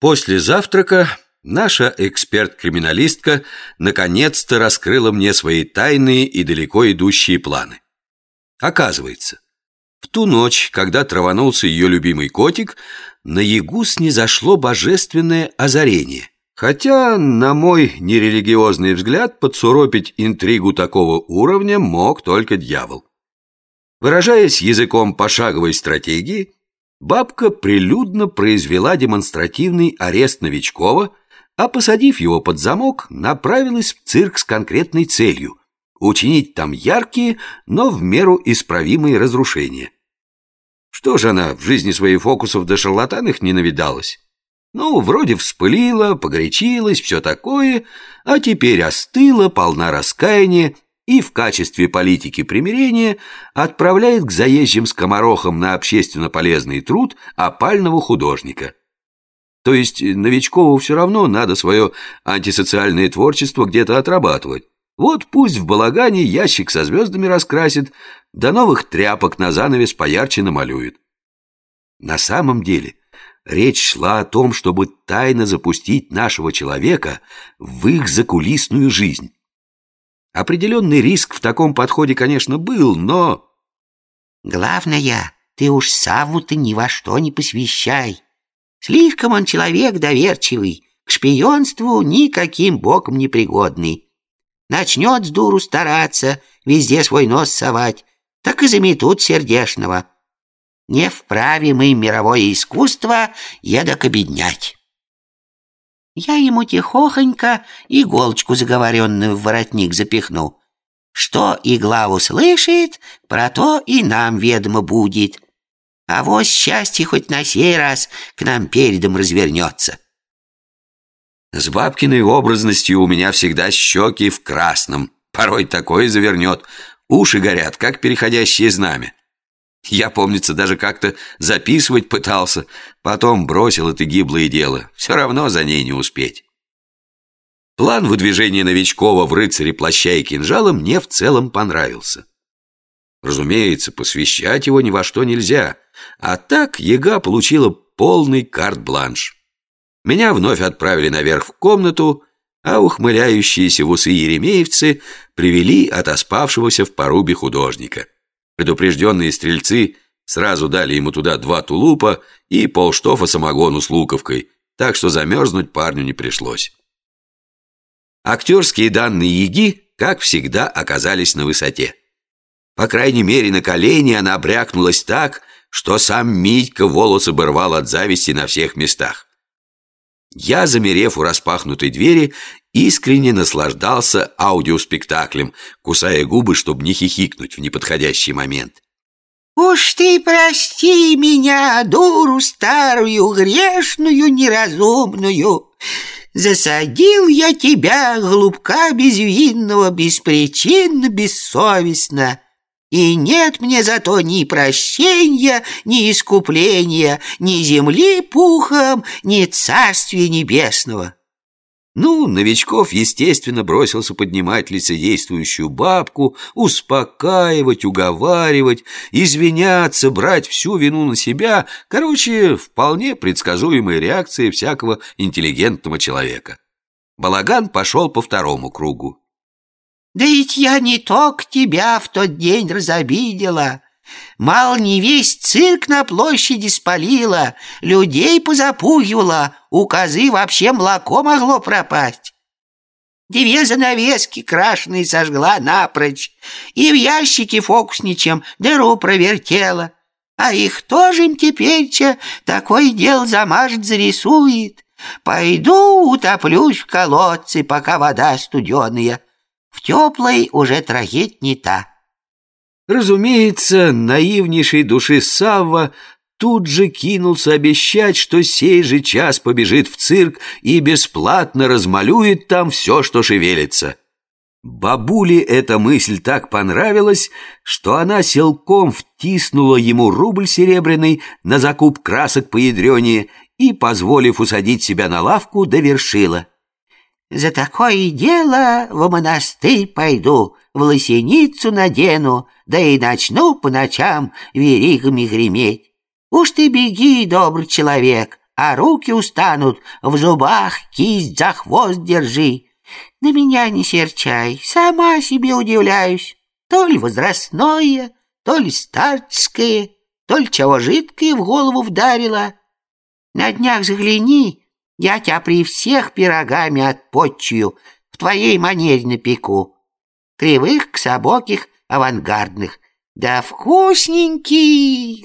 После завтрака наша эксперт-криминалистка наконец-то раскрыла мне свои тайные и далеко идущие планы. Оказывается, в ту ночь, когда траванулся ее любимый котик, на Ягус не зашло божественное озарение. Хотя, на мой нерелигиозный взгляд, подсуропить интригу такого уровня мог только дьявол. Выражаясь языком пошаговой стратегии, бабка прилюдно произвела демонстративный арест Новичкова, а посадив его под замок, направилась в цирк с конкретной целью – учинить там яркие, но в меру исправимые разрушения. Что же она в жизни своей фокусов до шарлатанных не навидалась? Ну, вроде вспылила, погорячилась, все такое, а теперь остыла, полна раскаяния и в качестве политики примирения отправляет к заезжим скоморохам на общественно полезный труд опального художника. То есть Новичкову все равно надо свое антисоциальное творчество где-то отрабатывать. Вот пусть в балагане ящик со звездами раскрасит, да новых тряпок на занавес поярче намалюет. На самом деле речь шла о том, чтобы тайно запустить нашего человека в их закулисную жизнь. Определенный риск в таком подходе, конечно, был, но... Главное, ты уж Савву-то ни во что не посвящай. Слишком он человек доверчивый, к шпионству никаким боком не пригодный. Начнет с дуру стараться, везде свой нос совать, так и заметут сердешного. Не вправе мы мировое искусство едок обеднять. Я ему тихохонько иголочку заговоренную в воротник запихну. Что игла услышит, про то и нам ведомо будет. А вот счастье хоть на сей раз к нам передом развернется. С бабкиной образностью у меня всегда щеки в красном. Порой такое завернет. Уши горят, как переходящее знамя. Я, помнится, даже как-то записывать пытался, потом бросил это гиблое дело. Все равно за ней не успеть. План выдвижения Новичкова в рыцаре плаща и кинжала мне в целом понравился. Разумеется, посвящать его ни во что нельзя, а так Ега получила полный карт-бланш. Меня вновь отправили наверх в комнату, а ухмыляющиеся в усы еремеевцы привели отоспавшегося в порубе художника. Предупрежденные стрельцы сразу дали ему туда два тулупа и полштофа самогону с луковкой, так что замерзнуть парню не пришлось. Актерские данные Еги, как всегда, оказались на высоте. По крайней мере, на колени она брякнулась так, что сам Митька волосы оборвал от зависти на всех местах. Я, замерев у распахнутой двери, искренне наслаждался аудиоспектаклем, кусая губы, чтобы не хихикнуть в неподходящий момент. «Уж ты прости меня, дуру старую, грешную, неразумную! Засадил я тебя, голубка безвинного, беспричинно, бессовестно!» И нет мне зато ни прощения, ни искупления, ни земли пухом, ни царствия небесного. Ну, Новичков, естественно, бросился поднимать лицедействующую бабку, успокаивать, уговаривать, извиняться, брать всю вину на себя. Короче, вполне предсказуемая реакция всякого интеллигентного человека. Балаган пошел по второму кругу. «Да ведь я не только тебя в тот день разобидела!» Мало не весь цирк на площади спалила, людей позапугивала, у козы вообще молоко могло пропасть. Две занавески крашеные сожгла напрочь, и в ящике фокусничем дыру провертела. А их тоже им теперь-че такое дело замажет, зарисует. Пойду утоплюсь в колодце, пока вода студеная. В теплой уже трагедь не та. Разумеется, наивнейшей души Савва тут же кинулся обещать, что сей же час побежит в цирк и бесплатно размалюет там все, что шевелится. Бабуле эта мысль так понравилась, что она силком втиснула ему рубль серебряный на закуп красок поядренее и, позволив усадить себя на лавку, довершила. «За такое дело в монастырь пойду, в лосиницу надену, да и начну по ночам веригами греметь. Уж ты беги, добрый человек, а руки устанут, в зубах кисть за хвост держи. На меня не серчай, сама себе удивляюсь. То ли возрастное, то ли старческое, то ли чего жидкое в голову вдарило. На днях загляни, я тебя при всех пирогами отпотчую, в твоей манере напеку. Кривых, кособоких, авангардных, да вкусненьких.